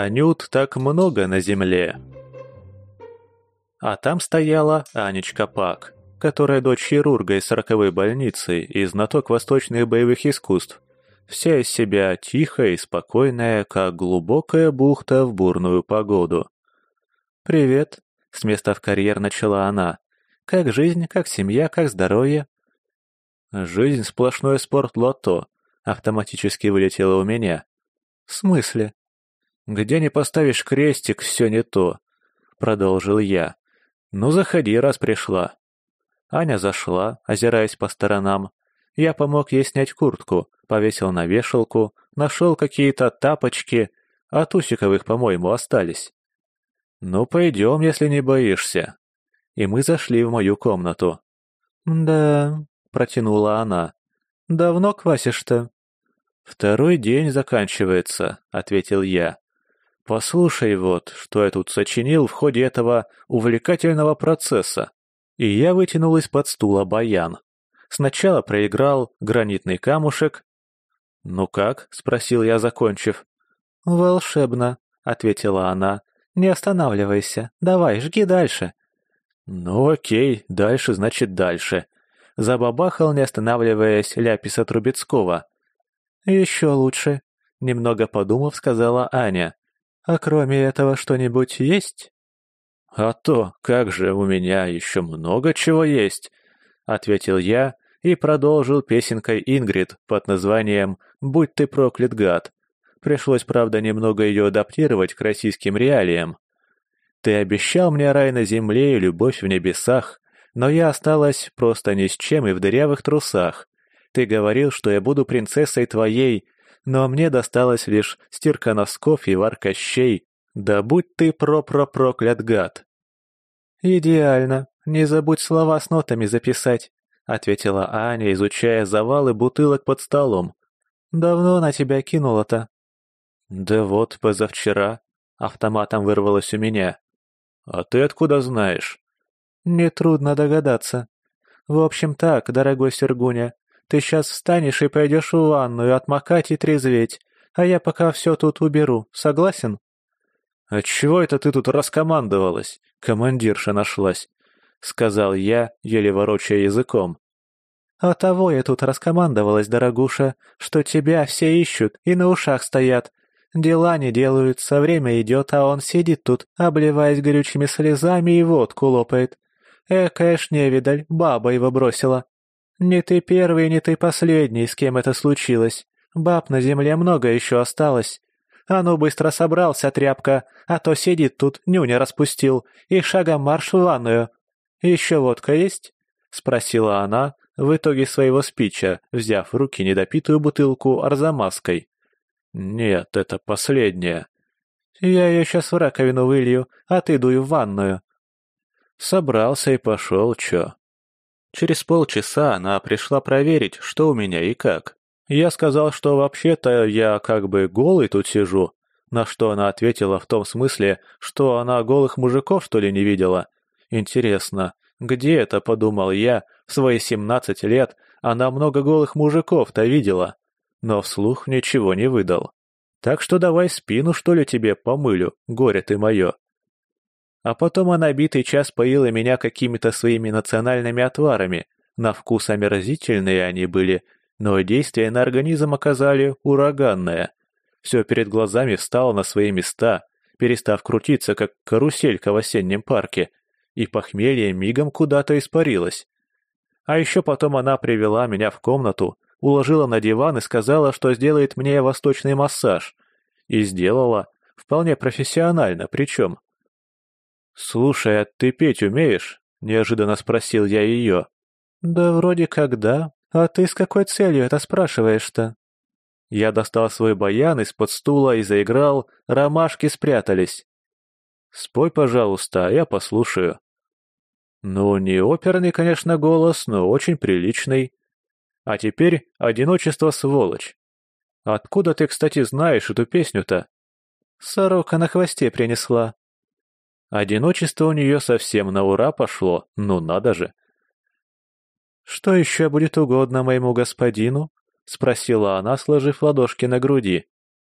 Анют так много на земле. А там стояла Анечка Пак, которая дочь хирурга из сороковой больницы и знаток восточных боевых искусств. Вся из себя тихая и спокойная, как глубокая бухта в бурную погоду. «Привет», — с места в карьер начала она. «Как жизнь, как семья, как здоровье?» «Жизнь — сплошной спорт-лото», — автоматически вылетело у меня. «В смысле?» «Где не поставишь крестик, все не то», — продолжил я. «Ну, заходи, раз пришла». Аня зашла, озираясь по сторонам. Я помог ей снять куртку, повесил на вешалку, нашел какие-то тапочки, а тусиковых, по-моему, остались. «Ну, пойдем, если не боишься». И мы зашли в мою комнату. «Да», — протянула она. «Давно квасишь-то?» «Второй день заканчивается», — ответил я. «Послушай вот, что я тут сочинил в ходе этого увлекательного процесса». И я вытянул из-под стула баян. Сначала проиграл гранитный камушек. «Ну как?» — спросил я, закончив. «Волшебно», — ответила она. «Не останавливайся. Давай, жги дальше». «Ну окей, дальше значит дальше». Забабахал, не останавливаясь, ляписа Трубецкого. «Еще лучше», — немного подумав, сказала Аня. «А кроме этого что-нибудь есть?» «А то, как же, у меня еще много чего есть», — ответил я и продолжил песенкой Ингрид под названием «Будь ты проклят, гад». Пришлось, правда, немного ее адаптировать к российским реалиям. «Ты обещал мне рай на земле и любовь в небесах, но я осталась просто ни с чем и в дырявых трусах. Ты говорил, что я буду принцессой твоей, но мне досталось лишь стирка носков и варка щей. Да будь ты про-про-проклят гад!» «Идеально. Не забудь слова с нотами записать», — ответила Аня, изучая завалы бутылок под столом. «Давно на тебя кинула-то?» «Да вот, позавчера», — автоматом вырвалось у меня. «А ты откуда знаешь?» «Нетрудно догадаться. В общем так, дорогой Сергуня, ты сейчас встанешь и пойдешь в ванную отмокать и трезветь, а я пока все тут уберу, согласен?» «Отчего это ты тут раскомандовалась? Командирша нашлась», — сказал я, еле ворочая языком. «А того я тут раскомандовалась, дорогуша, что тебя все ищут и на ушах стоят. Дела не делаются, время идет, а он сидит тут, обливаясь горючими слезами и водку лопает. Экая ж невидаль, баба его бросила. Не ты первый, не ты последний, с кем это случилось. Баб на земле много еще осталось. А ну быстро собрался, тряпка, а то сидит тут, нюня распустил, и шагом марш в ванную. Еще водка есть?» — спросила она, в итоге своего спича, взяв в руки недопитую бутылку арзамаской. «Нет, это последняя». «Я ее сейчас в раковину вылью, а ты дуй в ванную». Собрался и пошел, чё. Через полчаса она пришла проверить, что у меня и как. Я сказал, что вообще-то я как бы голый тут сижу, на что она ответила в том смысле, что она голых мужиков что ли не видела. Интересно, где это, подумал я, в свои семнадцать лет она много голых мужиков-то видела, но вслух ничего не выдал. Так что давай спину, что ли, тебе помылю, горе ты мое. А потом она битый час поила меня какими-то своими национальными отварами, на вкус омерзительные они были, но действие на организм оказали ураганное. Все перед глазами встало на свои места, перестав крутиться, как каруселька в осеннем парке, и похмелье мигом куда-то испарилось. А еще потом она привела меня в комнату, уложила на диван и сказала, что сделает мне восточный массаж. И сделала, вполне профессионально причем. «Слушай, а ты петь умеешь?» — неожиданно спросил я ее. «Да вроде как да», «А ты с какой целью это спрашиваешь-то?» Я достал свой баян из-под стула и заиграл «Ромашки спрятались». «Спой, пожалуйста, а я послушаю». Ну, не оперный, конечно, голос, но очень приличный. А теперь «Одиночество, сволочь». Откуда ты, кстати, знаешь эту песню-то? Сорока на хвосте принесла. Одиночество у нее совсем на ура пошло, ну надо же. «Что еще будет угодно моему господину?» — спросила она, сложив ладошки на груди.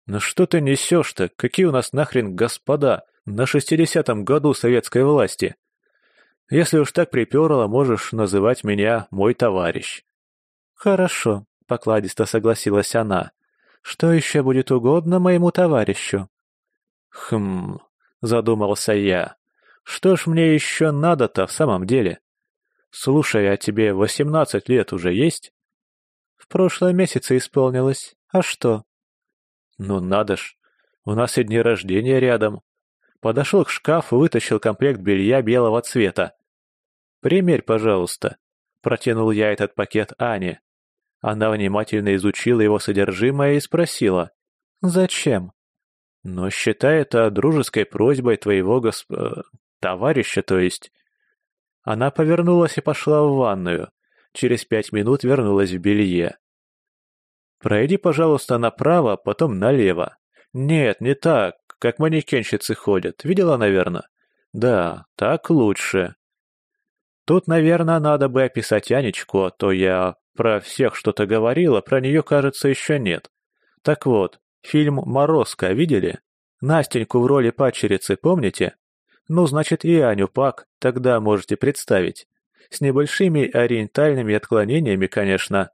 «Ну что ты несешь-то? Какие у нас нахрен господа на шестидесятом году советской власти? Если уж так приперло, можешь называть меня мой товарищ». «Хорошо», — покладисто согласилась она. «Что еще будет угодно моему товарищу?» «Хм...» — задумался я. «Что ж мне еще надо-то в самом деле? Слушай, а тебе восемнадцать лет уже есть?» «В прошлом месяце исполнилось. А что?» «Ну надо ж, у нас и дни рождения рядом». Подошел к шкафу, вытащил комплект белья белого цвета. «Примерь, пожалуйста», — протянул я этот пакет Ане. Она внимательно изучила его содержимое и спросила. «Зачем?» «Но считай это дружеской просьбой твоего госп... Э, товарища, то есть». Она повернулась и пошла в ванную. Через пять минут вернулась в белье. «Пройди, пожалуйста, направо, потом налево. Нет, не так, как манекенщицы ходят. Видела, наверное? Да, так лучше. Тут, наверное, надо бы описать Анечку, а то я про всех что-то говорила, про нее, кажется, еще нет. Так вот, фильм «Морозко» видели? Настеньку в роли падчерицы, помните? Ну, значит, и Аню Пак тогда можете представить. С небольшими ориентальными отклонениями, конечно.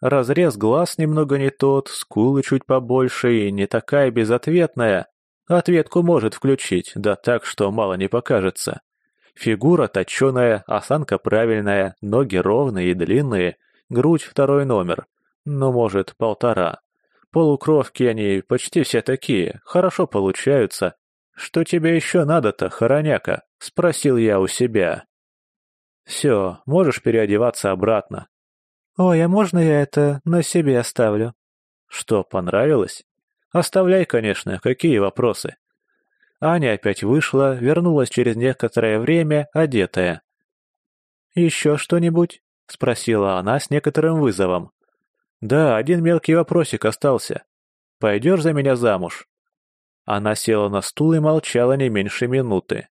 Разрез глаз немного не тот, скулы чуть побольше и не такая безответная. Ответку может включить, да так, что мало не покажется. Фигура точеная, осанка правильная, ноги ровные и длинные, грудь второй номер, ну, может, полтора. Полукровки они почти все такие, хорошо получаются. Что тебе еще надо-то, хороняка? Спросил я у себя. Все, можешь переодеваться обратно. Ой, а можно я это на себе оставлю? Что, понравилось? Оставляй, конечно, какие вопросы? Аня опять вышла, вернулась через некоторое время, одетая. «Еще что-нибудь?» — спросила она с некоторым вызовом. «Да, один мелкий вопросик остался. Пойдешь за меня замуж?» Она села на стул и молчала не меньше минуты.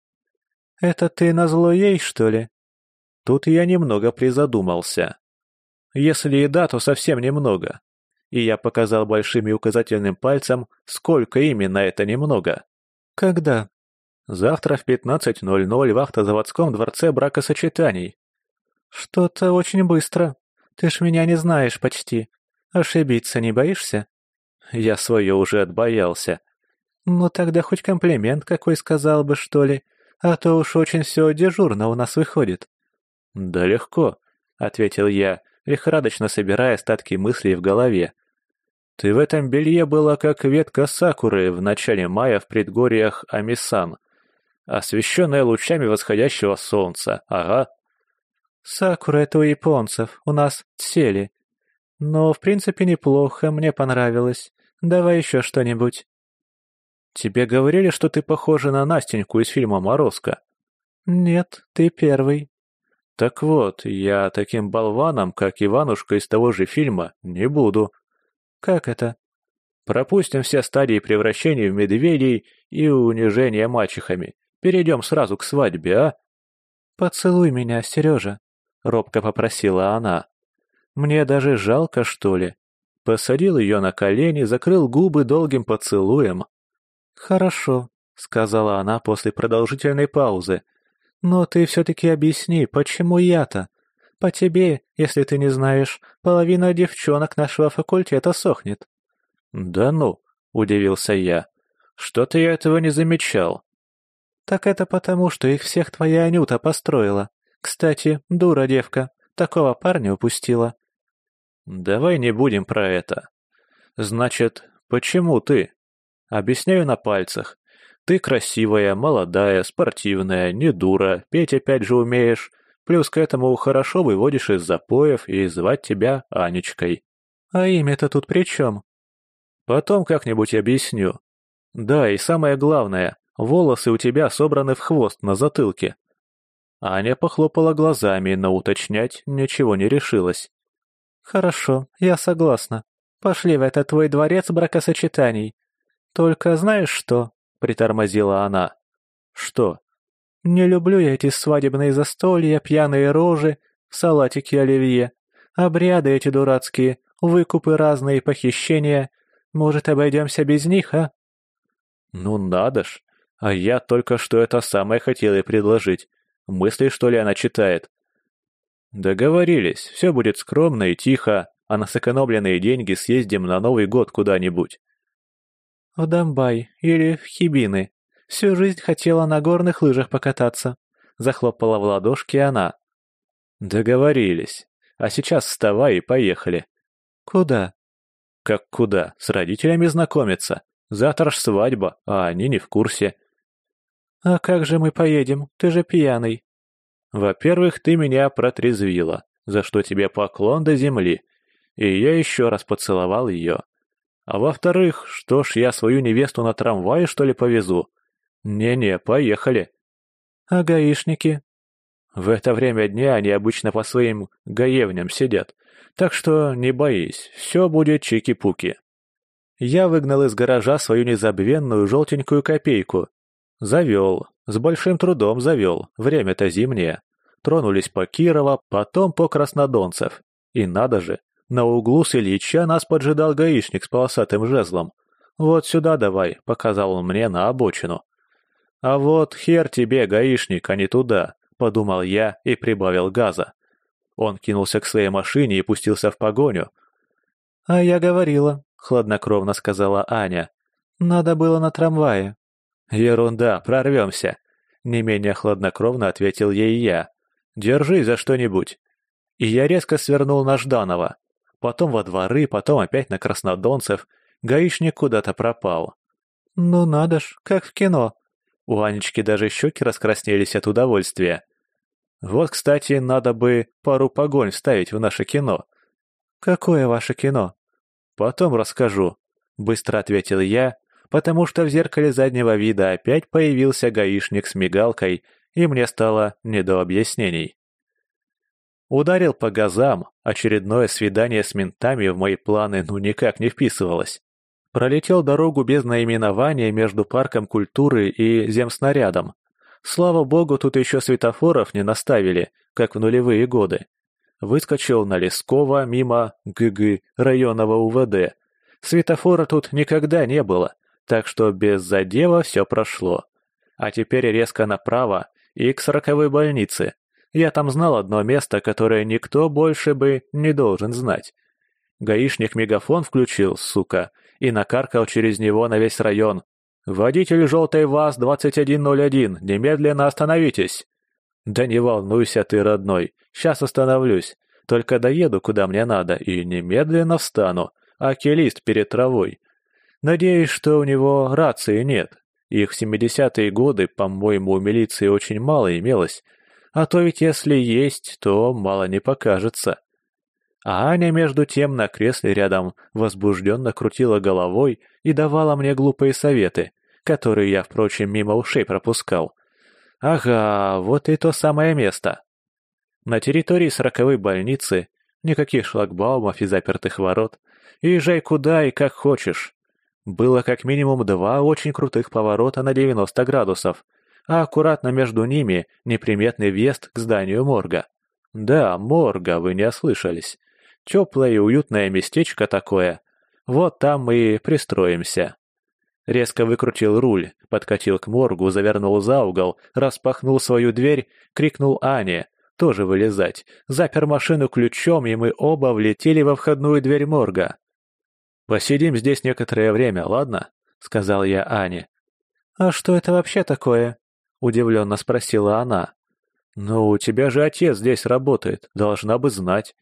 «Это ты назло ей, что ли?» Тут я немного призадумался. Если и да, то совсем немного. И я показал большим и указательным пальцем, сколько именно это немного. «Когда?» «Завтра в 15.00 в автозаводском дворце бракосочетаний». «Что-то очень быстро. Ты ж меня не знаешь почти. Ошибиться не боишься?» Я свое уже отбоялся. «Ну тогда хоть комплимент какой сказал бы, что ли, а то уж очень все дежурно у нас выходит». «Да легко», — ответил я, лихорадочно собирая остатки мыслей в голове. Ты в этом белье была как ветка сакуры в начале мая в предгорьях Амисан, освещенная лучами восходящего солнца, ага. Сакура — это у японцев, у нас сели. Но, в принципе, неплохо, мне понравилось. Давай еще что-нибудь. Тебе говорили, что ты похожа на Настеньку из фильма «Морозко»? Нет, ты первый. Так вот, я таким болваном, как Иванушка из того же фильма, не буду. Как это? Пропустим все стадии превращения в медведей и унижения мачехами. Перейдем сразу к свадьбе, а? Поцелуй меня, Сережа, робко попросила она. Мне даже жалко, что ли. Посадил ее на колени, закрыл губы долгим поцелуем. «Хорошо», — сказала она после продолжительной паузы. «Но ты все-таки объясни, почему я-то? По тебе, если ты не знаешь, половина девчонок нашего факультета сохнет». «Да ну», — удивился я, — «что-то я этого не замечал». «Так это потому, что их всех твоя Анюта построила. Кстати, дура девка, такого парня упустила». «Давай не будем про это. Значит, почему ты?» «Объясняю на пальцах. Ты красивая, молодая, спортивная, не дура, петь опять же умеешь, Плюс к этому хорошо выводишь из запоев и звать тебя Анечкой. А имя-то тут при чем? Потом как-нибудь объясню. Да, и самое главное, волосы у тебя собраны в хвост на затылке. Аня похлопала глазами, но уточнять ничего не решилась. «Хорошо, я согласна. Пошли в этот твой дворец бракосочетаний. Только знаешь что?» — притормозила она. «Что?» Не люблю я эти свадебные застолья, пьяные рожи, салатики оливье, обряды эти дурацкие, выкупы разные, похищения. Может, обойдемся без них, а?» «Ну надо ж! А я только что это самое хотел ей предложить. Мысли, что ли, она читает?» «Договорились, все будет скромно и тихо, а на сэкономленные деньги съездим на Новый год куда-нибудь». «В Домбай или в Хибины. Всю жизнь хотела на горных лыжах покататься», — захлопала в ладошки она. «Договорились. А сейчас вставай и поехали». «Куда?» «Как куда? С родителями знакомиться. Завтра ж свадьба, а они не в курсе». «А как же мы поедем? Ты же пьяный». «Во-первых, ты меня протрезвила, за что тебе поклон до земли, и я еще раз поцеловал ее. А во-вторых, что ж, я свою невесту на трамвае, что ли, повезу? Не-не, поехали». «А гаишники?» В это время дня они обычно по своим гаевням сидят, так что не боись, все будет чики-пуки. Я выгнал из гаража свою незабвенную желтенькую копейку. Завел, с большим трудом завел, время-то зимнее. Тронулись по Кирова, потом по Краснодонцев. И надо же, на углу с Ильича нас поджидал гаишник с полосатым жезлом. «Вот сюда давай», — показал он мне на обочину. «А вот хер тебе, гаишник, а не туда подумал я и прибавил газа. Он кинулся к своей машине и пустился в погоню. «А я говорила», — хладнокровно сказала Аня. «Надо было на трамвае». «Ерунда, прорвемся», — не менее хладнокровно ответил ей я. «Держись за что-нибудь». И я резко свернул на Жданова. Потом во дворы, потом опять на Краснодонцев. Гаишник куда-то пропал. «Ну надо ж, как в кино». У Анечки даже щеки раскраснелись от удовольствия. Вот, кстати, надо бы пару погонь вставить в наше кино. Какое ваше кино? Потом расскажу, быстро ответил я, потому что в зеркале заднего вида опять появился гаишник с мигалкой, и мне стало не до объяснений. Ударил по газам, очередное свидание с ментами в мои планы ну никак не вписывалось. Пролетел дорогу без наименования между парком культуры и земснарядом. Слава богу, тут еще светофоров не наставили, как в нулевые годы. Выскочил на Лескова мимо ГГ районного УВД. Светофора тут никогда не было, так что без задева все прошло. А теперь резко направо и к сороковой больнице. Я там знал одно место, которое никто больше бы не должен знать. Гаишник мегафон включил, сука, и накаркал через него на весь район. «Водитель желтой ВАЗ-2101, немедленно остановитесь!» «Да не волнуйся ты, родной, сейчас остановлюсь. Только доеду, куда мне надо, и немедленно встану, а келист перед травой. Надеюсь, что у него рации нет. Их в 70-е годы, по-моему, у милиции очень мало имелось. А то ведь если есть, то мало не покажется». А Аня, между тем, на кресле рядом возбужденно крутила головой и давала мне глупые советы, которые я, впрочем, мимо ушей пропускал. Ага, вот и то самое место. На территории сороковой больницы никаких шлагбаумов и запертых ворот. Езжай куда и как хочешь. Было как минимум два очень крутых поворота на 90 градусов, а аккуратно между ними неприметный въезд к зданию морга. Да, морга, вы не ослышались. Теплое и уютное местечко такое. Вот там мы и пристроимся. Резко выкрутил руль, подкатил к моргу, завернул за угол, распахнул свою дверь, крикнул Ане. Тоже вылезать. Запер машину ключом, и мы оба влетели во входную дверь морга. «Посидим здесь некоторое время, ладно?» — сказал я Ане. «А что это вообще такое?» — удивленно спросила она. «Ну, у тебя же отец здесь работает, должна бы знать».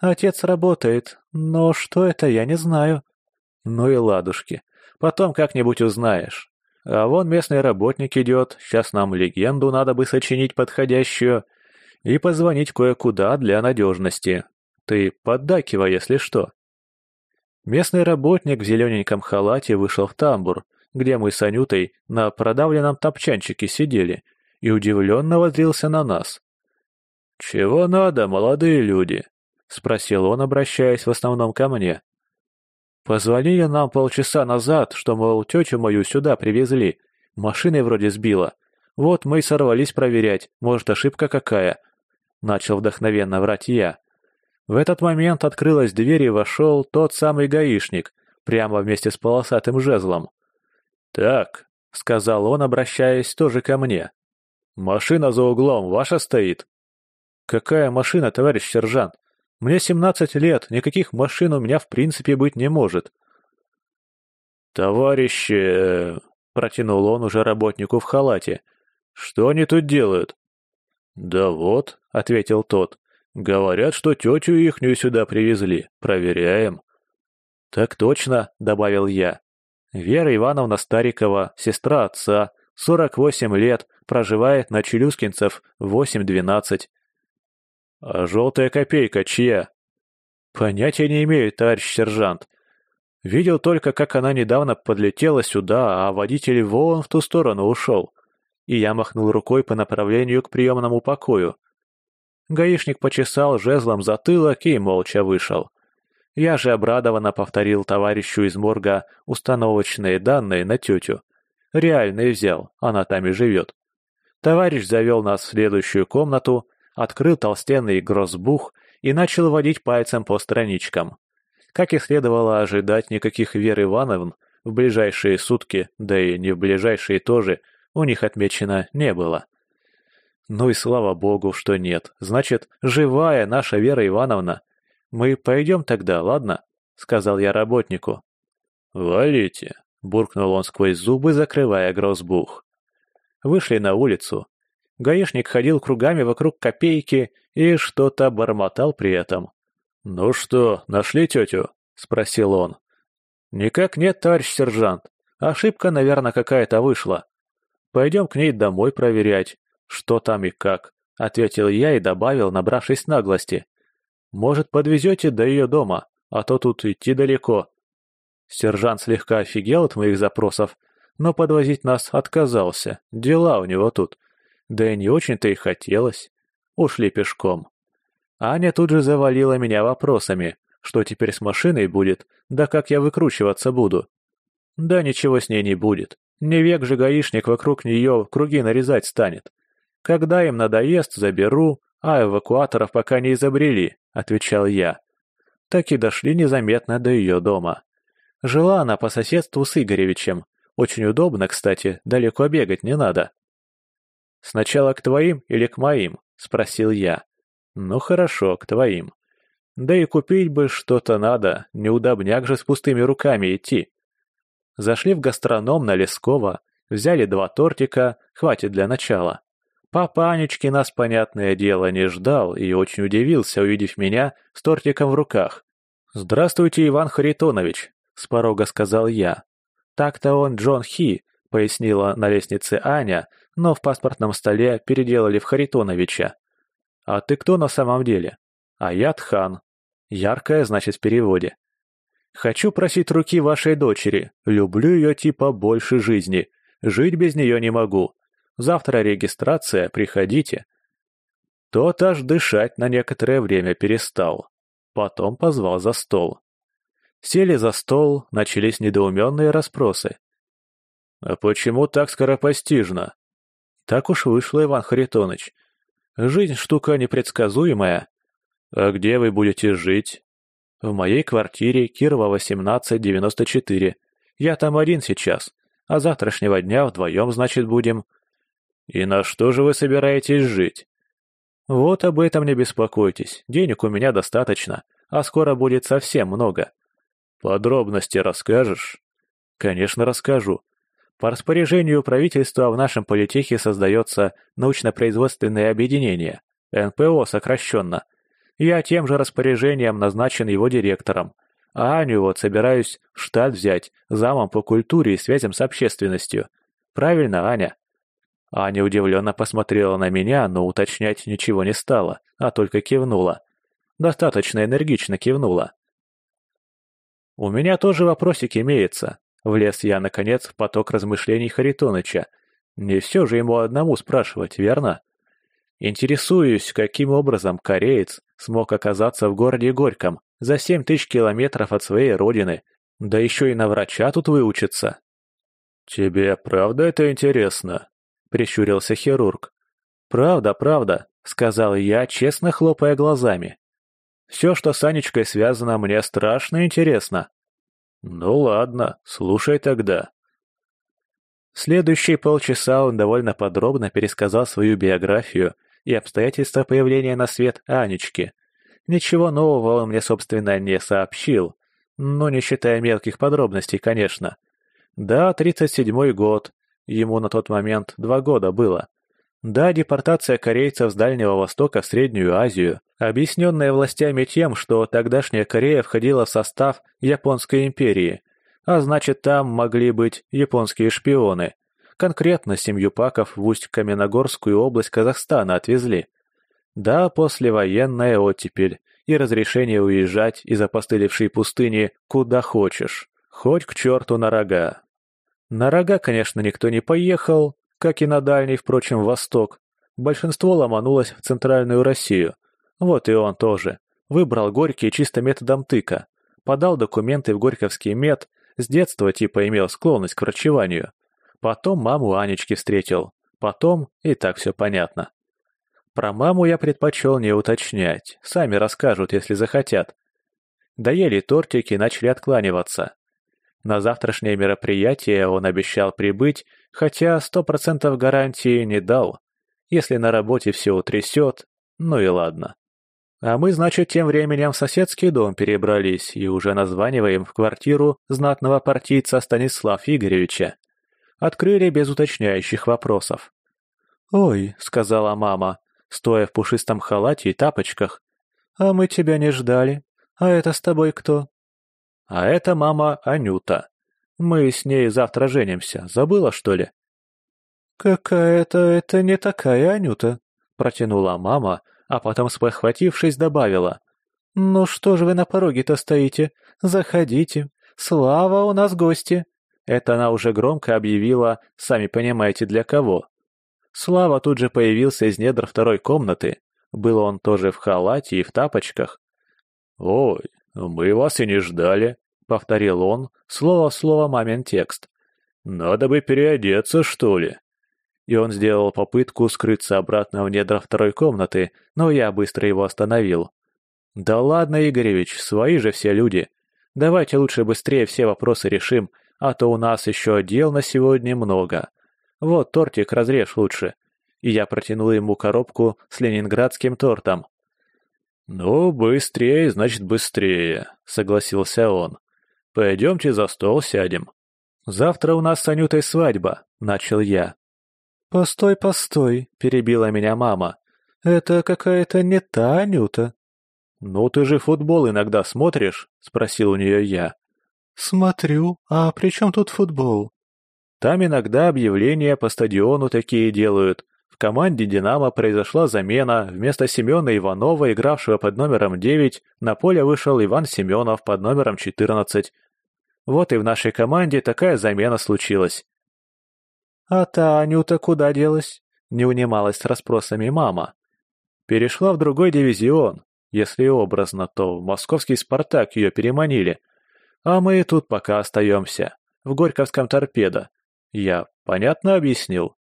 Отец работает, но что это, я не знаю. Ну и ладушки. Потом как-нибудь узнаешь. А вон местный работник идет, сейчас нам легенду надо бы сочинить подходящую и позвонить кое-куда для надежности. Ты поддакивай, если что. Местный работник в зелененьком халате вышел в тамбур, где мы с Анютой на продавленном топчанчике сидели, и удивленно воззрился на нас. «Чего надо, молодые люди?» — спросил он, обращаясь в основном ко мне. «Позвонили нам полчаса назад, что, мол, тетю мою сюда привезли. Машиной вроде сбила. Вот мы и сорвались проверять, может, ошибка какая». Начал вдохновенно врать я. В этот момент открылась дверь и вошел тот самый гаишник, прямо вместе с полосатым жезлом. «Так», — сказал он, обращаясь тоже ко мне. «Машина за углом ваша стоит?» «Какая машина, товарищ сержант? Мне семнадцать лет, никаких машин у меня в принципе быть не может». «Товарищи...» — протянул он уже работнику в халате. «Что они тут делают?» «Да вот», — ответил тот, — «говорят, что тетю ихнюю сюда привезли. Проверяем». «Так точно», — добавил я. «Вера Ивановна Старикова, сестра отца, 48 лет, проживает на Челюскинцев, 8-12». «А желтая копейка чья?» «Понятия не имею, товарищ сержант. Видел только, как она недавно подлетела сюда, а водитель вон в ту сторону ушел и я махнул рукой по направлению к приемному покою. Гаишник почесал жезлом затылок и молча вышел. Я же обрадованно повторил товарищу из морга установочные данные на тетю. Реальные взял, она там и живет. Товарищ завел нас в следующую комнату, открыл толстенный грозбух и начал водить пальцем по страничкам. Как и следовало ожидать, никаких Вер Ивановн в ближайшие сутки, да и не в ближайшие тоже, у них отмечено не было. Ну и слава богу, что нет. Значит, живая наша Вера Ивановна. Мы пойдем тогда, ладно? Сказал я работнику. Валите, буркнул он сквозь зубы, закрывая грозбух. Вышли на улицу. Гаишник ходил кругами вокруг копейки и что-то бормотал при этом. «Ну что, нашли тетю?» — спросил он. «Никак нет, товарищ сержант. Ошибка, наверное, какая-то вышла. Пойдем к ней домой проверять, что там и как», — ответил я и добавил, набравшись наглости. «Может, подвезете до ее дома, а то тут идти далеко». Сержант слегка офигел от моих запросов, но подвозить нас отказался, дела у него тут. Да и не очень-то и хотелось. Ушли пешком. Аня тут же завалила меня вопросами, что теперь с машиной будет, да как я выкручиваться буду. Да ничего с ней не будет. Не век же гаишник вокруг нее круги нарезать станет. Когда им надоест, заберу, а эвакуаторов пока не изобрели, отвечал я. Так и дошли незаметно до ее дома. Жила она по соседству с Игоревичем. Очень удобно, кстати, далеко бегать не надо. «Сначала к твоим или к моим?» — спросил я. «Ну хорошо, к твоим. Да и купить бы что-то надо, неудобняк же с пустыми руками идти. Зашли в гастроном на Лескова, взяли два тортика, хватит для начала. Папа Анечки нас, понятное дело, не ждал и очень удивился, увидев меня с тортиком в руках. «Здравствуйте, Иван Харитонович», — с порога сказал я. «Так-то он Джон Хи», — пояснила на лестнице Аня, но в паспортном столе переделали в Харитоновича. «А ты кто на самом деле?» «А я Тхан». Яркое, значит, в переводе. Хочу просить руки вашей дочери. Люблю ее типа больше жизни. Жить без нее не могу. Завтра регистрация, приходите». Тот аж дышать на некоторое время перестал. Потом позвал за стол. Сели за стол, начались недоуменные расспросы. «А почему так скоропостижно?» «Так уж вышло, Иван Харитонович. Жизнь штука непредсказуемая. А где вы будете жить?» В моей квартире Кирова 1894. Я там один сейчас, а завтрашнего дня вдвоем, значит, будем. И на что же вы собираетесь жить? Вот об этом не беспокойтесь, денег у меня достаточно, а скоро будет совсем много. Подробности расскажешь? Конечно, расскажу. По распоряжению правительства в нашем политехе создается научно-производственное объединение, НПО сокращенно – я тем же распоряжением назначен его директором. А Аню вот собираюсь в штат взять, замом по культуре и связям с общественностью. Правильно, Аня?» Аня удивленно посмотрела на меня, но уточнять ничего не стала, а только кивнула. Достаточно энергично кивнула. «У меня тоже вопросик имеется», — влез я, наконец, в поток размышлений Харитоныча. «Не все же ему одному спрашивать, верно?» Интересуюсь, каким образом кореец смог оказаться в городе Горьком за семь тысяч километров от своей родины, да еще и на врача тут выучиться. «Тебе правда это интересно?» — прищурился хирург. «Правда, правда», — сказал я, честно хлопая глазами. «Все, что с Анечкой связано, мне страшно интересно». «Ну ладно, слушай тогда». Следующие полчаса он довольно подробно пересказал свою биографию и обстоятельства появления на свет Анечки. Ничего нового он мне, собственно, не сообщил, но не считая мелких подробностей, конечно. Да, 37-й год, ему на тот момент два года было. Да, депортация корейцев с Дальнего Востока в Среднюю Азию, объясненная властями тем, что тогдашняя Корея входила в состав Японской империи, а значит там могли быть японские шпионы. Конкретно семью Паков в Усть-Каменогорскую область Казахстана отвезли. Да, послевоенная оттепель и разрешение уезжать из опостылевшей пустыни куда хочешь, хоть к черту на рога. На рога, конечно, никто не поехал, как и на дальний, впрочем, восток. Большинство ломанулось в центральную Россию. Вот и он тоже. Выбрал Горький чисто методом тыка. Подал документы в Горьковский мед, с детства типа имел склонность к врачеванию. Потом маму Анечки встретил. Потом и так все понятно. Про маму я предпочел не уточнять, сами расскажут, если захотят. Доели тортики и начали откланиваться. На завтрашнее мероприятие он обещал прибыть, хотя сто процентов гарантии не дал. Если на работе все утрясет, ну и ладно. А мы, значит, тем временем в соседский дом перебрались и уже названиваем в квартиру знатного партийца Станислава Игоревича. Открыли без уточняющих вопросов. «Ой», — сказала мама, стоя в пушистом халате и тапочках, — «а мы тебя не ждали. А это с тобой кто?» А это мама Анюта. Мы с ней завтра женимся. Забыла, что ли?» «Какая-то это не такая Анюта», — протянула мама, а потом, спохватившись, добавила. «Ну что же вы на пороге-то стоите? Заходите. Слава, у нас гости!» Это она уже громко объявила, сами понимаете, для кого. Слава тут же появился из недр второй комнаты. Был он тоже в халате и в тапочках. «Ой, мы вас и не ждали», повторил он, слово в слово мамин текст. «Надо бы переодеться, что ли?» И он сделал попытку скрыться обратно в недра второй комнаты, но я быстро его остановил. «Да ладно, Игоревич, свои же все люди. Давайте лучше быстрее все вопросы решим, а то у нас еще дел на сегодня много. Вот тортик разрежь лучше». И я протянул ему коробку с ленинградским тортом. «Ну, быстрее, значит, быстрее», — согласился он. Пойдемте за стол сядем. Завтра у нас с Анютой свадьба, начал я. Постой, постой, перебила меня мама. Это какая-то не та Анюта. Ну ты же футбол иногда смотришь? спросил у нее я. Смотрю. А при чем тут футбол? Там иногда объявления по стадиону такие делают. Команде «Динамо» произошла замена. Вместо Семена Иванова, игравшего под номером 9, на поле вышел Иван Семенов под номером 14. Вот и в нашей команде такая замена случилась. «А та Анюта куда делась?» — не унималась с расспросами мама. «Перешла в другой дивизион. Если образно, то в московский «Спартак» ее переманили. А мы тут пока остаемся, в Горьковском торпедо. Я понятно объяснил?»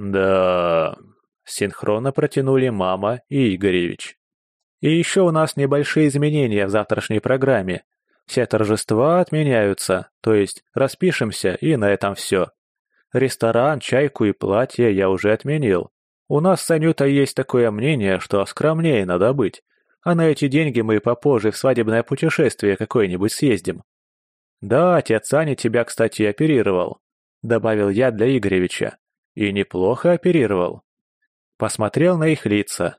«Да...» — синхронно протянули мама и Игоревич. «И еще у нас небольшие изменения в завтрашней программе. Все торжества отменяются, то есть распишемся и на этом все. Ресторан, чайку и платье я уже отменил. У нас с Анютой есть такое мнение, что скромнее надо быть, а на эти деньги мы попозже в свадебное путешествие какое-нибудь съездим. Да, отец Ани тебя, кстати, оперировал, добавил я для Игоревича. И неплохо оперировал. Посмотрел на их лица.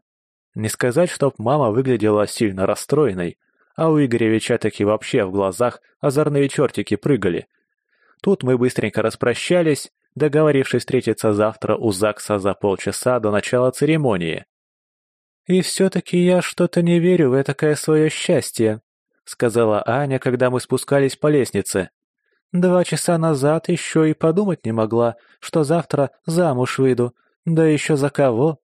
Не сказать, чтоб мама выглядела сильно расстроенной, а у Игоревича таки вообще в глазах озорные чертики прыгали. Тут мы быстренько распрощались, договорившись встретиться завтра у ЗАГСа за полчаса до начала церемонии. «И все-таки я что-то не верю в этакое свое счастье», — сказала Аня, когда мы спускались по лестнице. Два часа назад еще и подумать не могла, что завтра замуж выйду. Да еще за кого?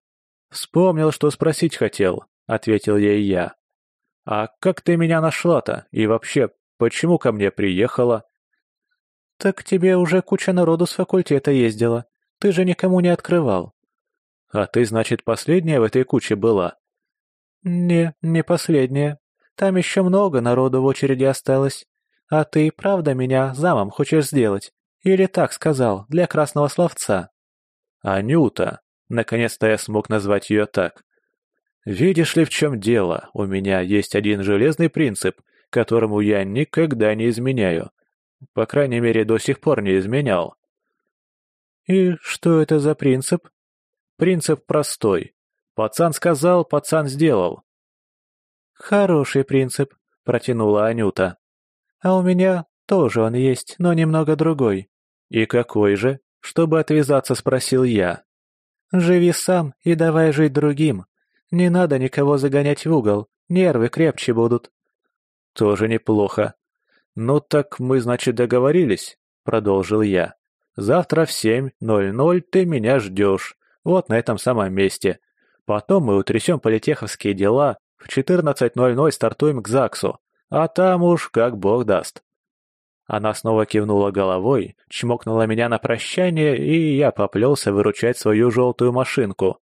Вспомнил, что спросить хотел, ответил ей я. А как ты меня нашла-то? И вообще, почему ко мне приехала? Так тебе уже куча народу с факультета ездила. Ты же никому не открывал. А ты, значит, последняя в этой куче была? Не, не последняя. Там еще много народу в очереди осталось. А ты правда меня замом хочешь сделать? Или так сказал, для красного словца?» «Анюта!» Наконец-то я смог назвать ее так. «Видишь ли, в чем дело? У меня есть один железный принцип, которому я никогда не изменяю. По крайней мере, до сих пор не изменял». «И что это за принцип?» «Принцип простой. Пацан сказал, пацан сделал». «Хороший принцип», — протянула Анюта. «А у меня тоже он есть, но немного другой». «И какой же?» — чтобы отвязаться, спросил я. «Живи сам и давай жить другим. Не надо никого загонять в угол, нервы крепче будут». «Тоже неплохо. Ну так мы, значит, договорились», — продолжил я. «Завтра в семь ноль ноль ты меня ждешь, вот на этом самом месте. Потом мы утрясем политеховские дела, в четырнадцать ноль ноль стартуем к ЗАГСу, а там уж как бог даст». Она снова кивнула головой, чмокнула меня на прощание, и я поплелся выручать свою желтую машинку.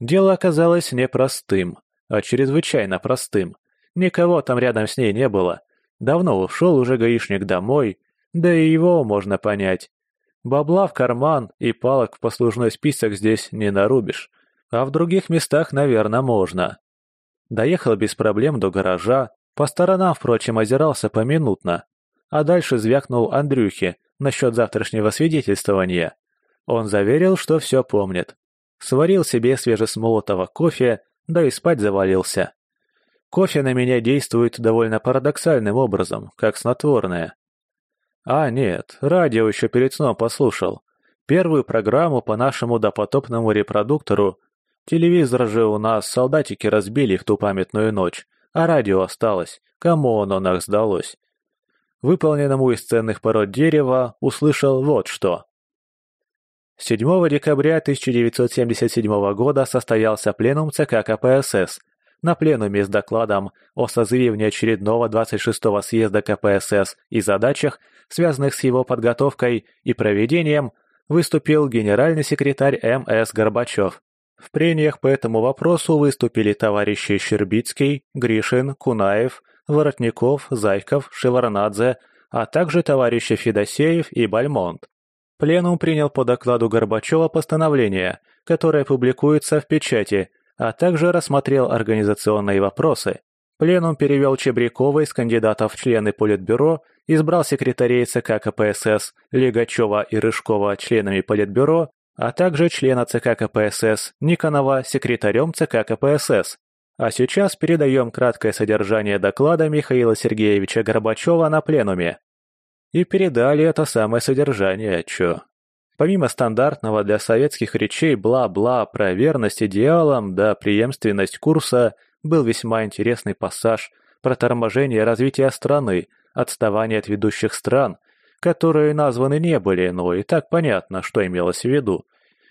Дело оказалось непростым, а чрезвычайно простым. Никого там рядом с ней не было. Давно ушел уже гаишник домой, да и его можно понять. Бабла в карман и палок в послужной список здесь не нарубишь, а в других местах, наверное, можно. Доехал без проблем до гаража, по сторонам, впрочем, озирался поминутно, а дальше звякнул Андрюхе насчет завтрашнего свидетельствования. Он заверил, что все помнит. Сварил себе свежесмолотого кофе, да и спать завалился. Кофе на меня действует довольно парадоксальным образом, как снотворное. А, нет, радио еще перед сном послушал. Первую программу по нашему допотопному репродуктору. Телевизор же у нас солдатики разбили в ту памятную ночь, а радио осталось. Кому оно нас сдалось? выполненному из ценных пород дерева, услышал вот что. 7 декабря 1977 года состоялся пленум ЦК КПСС. На пленуме с докладом о созыве внеочередного 26-го съезда КПСС и задачах, связанных с его подготовкой и проведением, выступил генеральный секретарь МС Горбачев. В прениях по этому вопросу выступили товарищи Щербицкий, Гришин, Кунаев, Воротников, Зайков, Шеварнадзе, а также товарищи Федосеев и Бальмонт. Пленум принял по докладу Горбачева постановление, которое публикуется в печати, а также рассмотрел организационные вопросы. Пленум перевел Чебрякова из кандидатов в члены Политбюро, избрал секретарей ЦК КПСС Легачева и Рыжкова членами Политбюро, а также члена ЦК КПСС Никонова секретарем ЦК КПСС, а сейчас передаем краткое содержание доклада Михаила Сергеевича Горбачева на пленуме. И передали это самое содержание, чё. Помимо стандартного для советских речей бла-бла про верность идеалам да преемственность курса, был весьма интересный пассаж про торможение развития страны, отставание от ведущих стран, которые названы не были, но и так понятно, что имелось в виду,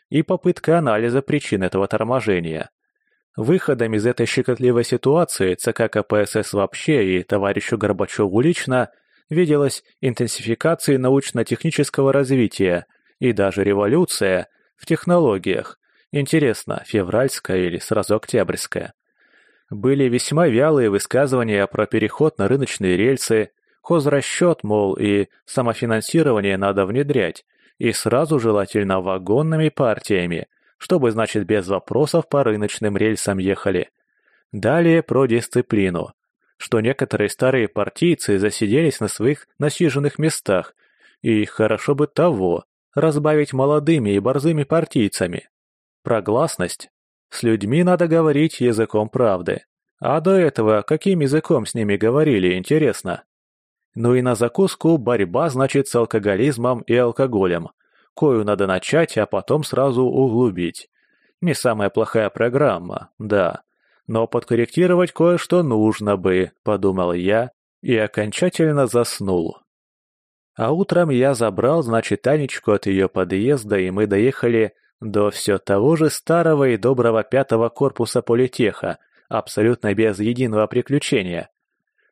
и попытка анализа причин этого торможения. Выходом из этой щекотливой ситуации ЦК КПСС вообще и товарищу Горбачеву лично виделась интенсификация научно-технического развития и даже революция в технологиях. Интересно, февральская или сразу октябрьская. Были весьма вялые высказывания про переход на рыночные рельсы, хозрасчет, мол, и самофинансирование надо внедрять, и сразу желательно вагонными партиями, чтобы, значит, без вопросов по рыночным рельсам ехали. Далее про дисциплину, что некоторые старые партийцы засиделись на своих насиженных местах, и хорошо бы того, разбавить молодыми и борзыми партийцами. Про гласность. С людьми надо говорить языком правды. А до этого каким языком с ними говорили, интересно? Ну и на закуску борьба, значит, с алкоголизмом и алкоголем кою надо начать, а потом сразу углубить. Не самая плохая программа, да. Но подкорректировать кое-что нужно бы, подумал я и окончательно заснул. А утром я забрал, значит, Танечку от ее подъезда, и мы доехали до все того же старого и доброго пятого корпуса политеха, абсолютно без единого приключения.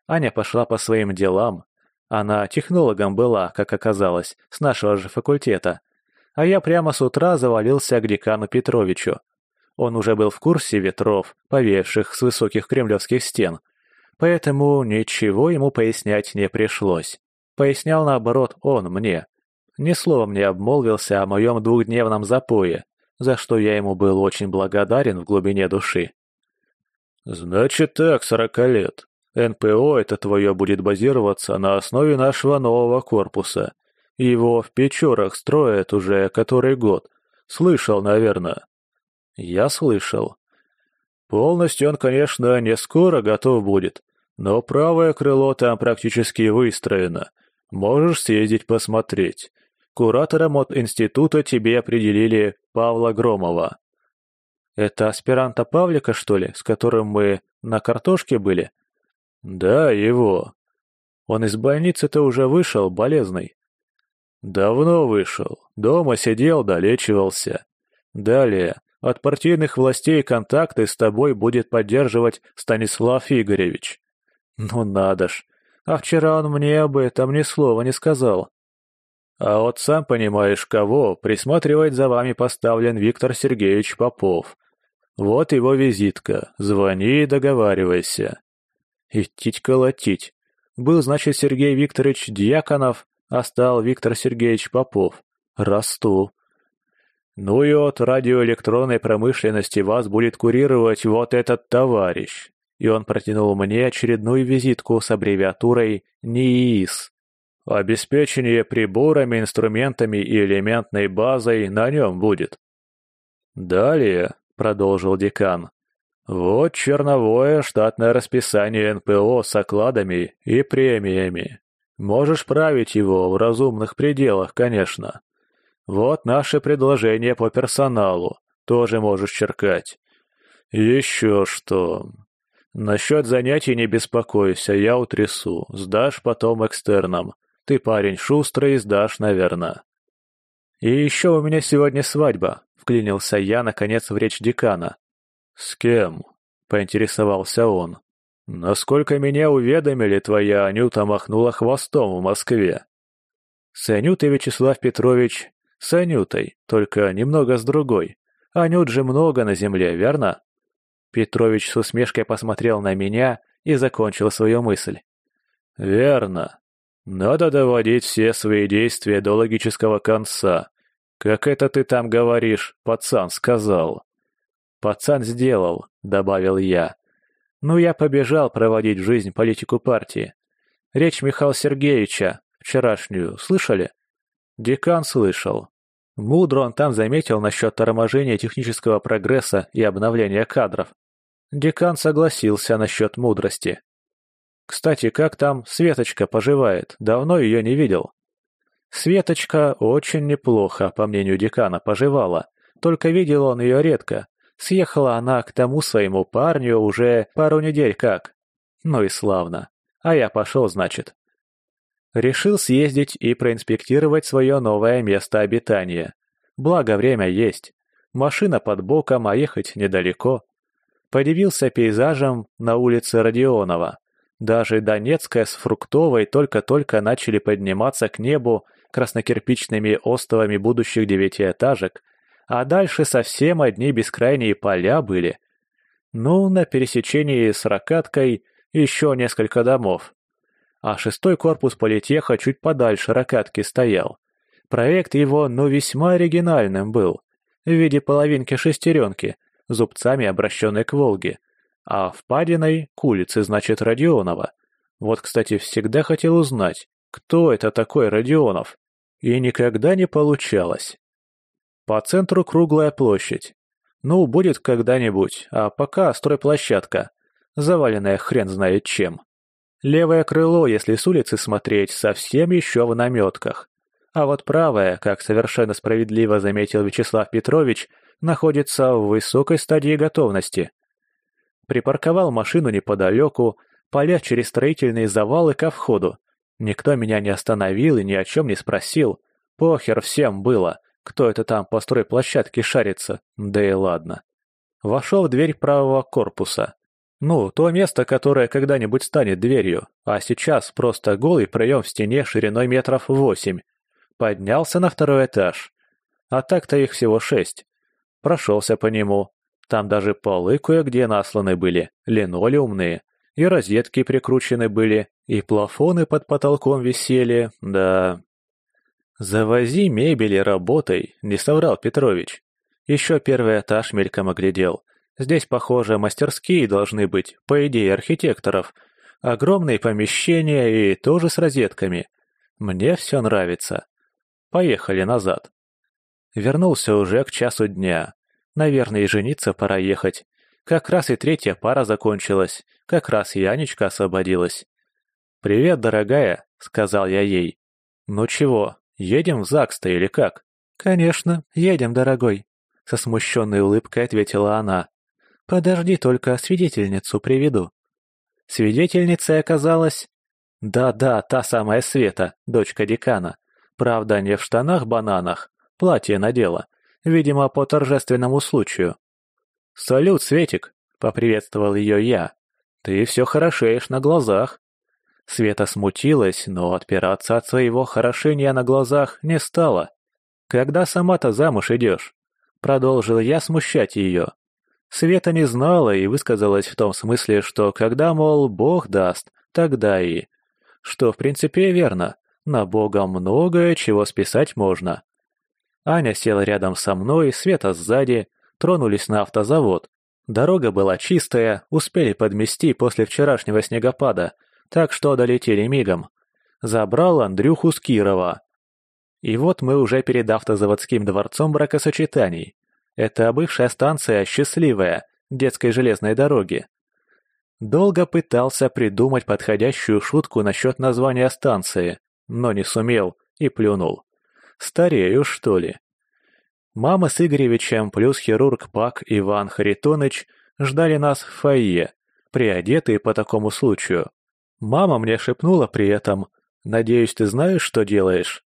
Аня пошла по своим делам. Она технологом была, как оказалось, с нашего же факультета а я прямо с утра завалился к декану Петровичу. Он уже был в курсе ветров, повеявших с высоких кремлевских стен. Поэтому ничего ему пояснять не пришлось. Пояснял, наоборот, он мне. Ни словом не обмолвился о моем двухдневном запое, за что я ему был очень благодарен в глубине души. «Значит так, сорока лет. НПО это твое будет базироваться на основе нашего нового корпуса. Его в Печорах строят уже который год. Слышал, наверное?» «Я слышал. Полностью он, конечно, не скоро готов будет, но правое крыло там практически выстроено. Можешь съездить посмотреть. Куратором от института тебе определили Павла Громова. Это аспиранта Павлика, что ли, с которым мы на картошке были? Да, его. Он из больницы-то уже вышел, болезный. Давно вышел. Дома сидел, долечивался. Далее, от партийных властей контакты с тобой будет поддерживать Станислав Игоревич. Ну надо ж. А вчера он мне об этом ни слова не сказал. А вот сам понимаешь, кого присматривать за вами поставлен Виктор Сергеевич Попов. Вот его визитка. Звони и договаривайся. Идтить колотить. Был, значит, Сергей Викторович Дьяконов, а стал Виктор Сергеевич Попов. Расту. Ну и от радиоэлектронной промышленности вас будет курировать вот этот товарищ. И он протянул мне очередную визитку с аббревиатурой НИИС. Обеспечение приборами, инструментами и элементной базой на нем будет. Далее, продолжил декан, вот черновое штатное расписание НПО с окладами и премиями. Можешь править его в разумных пределах, конечно. Вот наше предложение по персоналу, тоже можешь черкать. Еще что. Насчет занятий не беспокойся, я утрясу, сдашь потом экстерном. Ты парень шустрый, сдашь, наверное. И еще у меня сегодня свадьба, вклинился я, наконец, в речь декана. С кем? Поинтересовался он. Насколько меня уведомили, твоя Анюта махнула хвостом в Москве. С Анютой, Вячеслав Петрович, с Анютой, только немного с другой. Анют же много на земле, верно? Петрович с усмешкой посмотрел на меня и закончил свою мысль. «Верно. Надо доводить все свои действия до логического конца. Как это ты там говоришь, пацан сказал. Пацан сделал, добавил я. Ну, я побежал проводить в жизнь политику партии. Речь Михаила Сергеевича, вчерашнюю, слышали? Декан слышал. Мудро он там заметил насчет торможения технического прогресса и обновления кадров. Декан согласился насчет мудрости. Кстати, как там Светочка поживает? Давно ее не видел. Светочка очень неплохо, по мнению декана, поживала. Только видел он ее редко. Съехала она к тому своему парню уже пару недель как. Ну и славно. А я пошел, значит. Решил съездить и проинспектировать свое новое место обитания. Благо время есть. Машина под боком, а ехать недалеко. Подивился пейзажем на улице Родионова. Даже Донецкая с Фруктовой только-только начали подниматься к небу краснокирпичными островами будущих девятиэтажек, а дальше совсем одни бескрайние поля были. Ну, на пересечении с Ракаткой еще несколько домов. А шестой корпус политеха чуть подальше Ракатки стоял. Проект его, ну, весьма оригинальным был, в виде половинки шестеренки, зубцами обращенной к Волге, а впадиной к улице, значит, Родионова. Вот, кстати, всегда хотел узнать, кто это такой Родионов. И никогда не получалось. По центру круглая площадь. Ну, будет когда-нибудь, а пока стройплощадка, заваленная хрен знает чем. Левое крыло, если с улицы смотреть, совсем еще в наметках. А вот правое, как совершенно справедливо заметил Вячеслав Петрович, находится в высокой стадии готовности – Припарковал машину неподалеку, полез через строительные завалы ко входу. Никто меня не остановил и ни о чем не спросил. Похер всем было, кто это там по стройплощадке шарится, да и ладно. Вошел в дверь правого корпуса. Ну, то место, которое когда-нибудь станет дверью, а сейчас просто голый проем в стене шириной метров восемь. Поднялся на второй этаж. А так-то их всего шесть. Прошелся по нему, там даже полы кое-где насланы были, линолеумные. И розетки прикручены были, и плафоны под потолком висели, да... «Завози мебель и работай», — не соврал Петрович. Еще первый этаж мельком оглядел. Здесь, похоже, мастерские должны быть, по идее архитекторов. Огромные помещения и тоже с розетками. Мне все нравится. Поехали назад. Вернулся уже к часу дня. Наверное, и жениться пора ехать. Как раз и третья пара закончилась. Как раз Янечка освободилась. «Привет, дорогая», — сказал я ей. «Ну чего, едем в ЗАГС-то или как?» «Конечно, едем, дорогой», — со смущенной улыбкой ответила она. «Подожди, только свидетельницу приведу». Свидетельницей оказалась... Да-да, та самая Света, дочка декана. Правда, не в штанах-бананах, платье надела. Видимо, по торжественному случаю. «Салют, Светик!» — поприветствовал ее я. «Ты все хорошеешь на глазах». Света смутилась, но отпираться от своего хорошения на глазах не стала. «Когда сама-то замуж идешь?» Продолжил я смущать ее. Света не знала и высказалась в том смысле, что когда, мол, Бог даст, тогда и... Что, в принципе, верно. На Бога многое чего списать можно. Аня села рядом со мной, Света сзади, тронулись на автозавод. Дорога была чистая, успели подмести после вчерашнего снегопада, так что долетели мигом. Забрал Андрюху с Кирова. И вот мы уже перед автозаводским дворцом бракосочетаний. Это бывшая станция «Счастливая» детской железной дороги. Долго пытался придумать подходящую шутку насчет названия станции, но не сумел и плюнул. Старею, что ли? Мама с Игоревичем плюс хирург Пак Иван Харитоныч ждали нас в фойе, приодетые по такому случаю. Мама мне шепнула при этом «Надеюсь, ты знаешь, что делаешь?»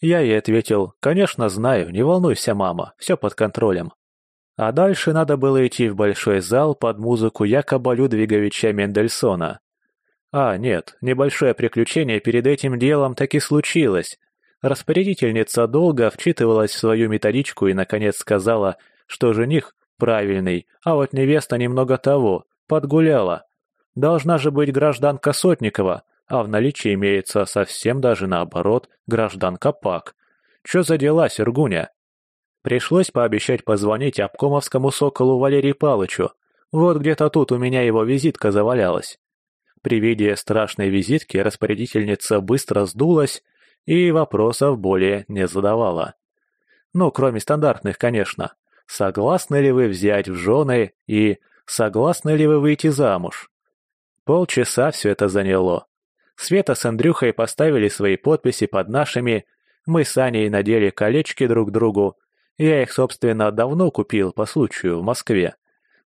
Я ей ответил «Конечно знаю, не волнуйся, мама, все под контролем». А дальше надо было идти в большой зал под музыку Якоба Людвиговича Мендельсона. А, нет, небольшое приключение перед этим делом так и случилось. Распорядительница долго вчитывалась в свою методичку и, наконец, сказала, что жених правильный, а вот невеста немного того, подгуляла. Должна же быть гражданка Сотникова, а в наличии имеется совсем даже наоборот гражданка Пак. Чё за дела, Сергуня? Пришлось пообещать позвонить обкомовскому соколу Валерию Палычу. Вот где-то тут у меня его визитка завалялась. При виде страшной визитки распорядительница быстро сдулась и вопросов более не задавала. Ну, кроме стандартных, конечно. Согласны ли вы взять в жены и согласны ли вы выйти замуж? Полчаса все это заняло. Света с Андрюхой поставили свои подписи под нашими, мы с Аней надели колечки друг другу, я их, собственно, давно купил по случаю в Москве.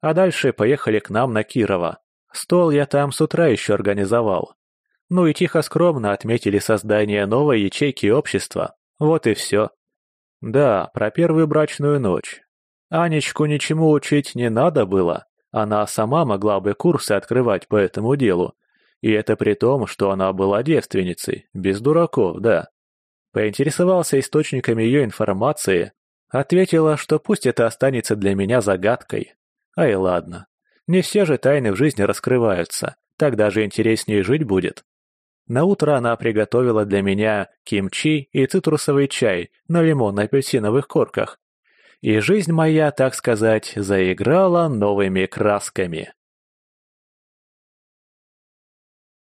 А дальше поехали к нам на Кирова. Стол я там с утра еще организовал. Ну и тихо-скромно отметили создание новой ячейки общества. Вот и все. Да, про первую брачную ночь. Анечку ничему учить не надо было. Она сама могла бы курсы открывать по этому делу. И это при том, что она была девственницей, без дураков, да. Поинтересовался источниками ее информации, ответила, что пусть это останется для меня загадкой. Ай, ладно. Не все же тайны в жизни раскрываются, так даже интереснее жить будет. На утро она приготовила для меня кимчи и цитрусовый чай на лимонно-апельсиновых корках. И жизнь моя, так сказать, заиграла новыми красками.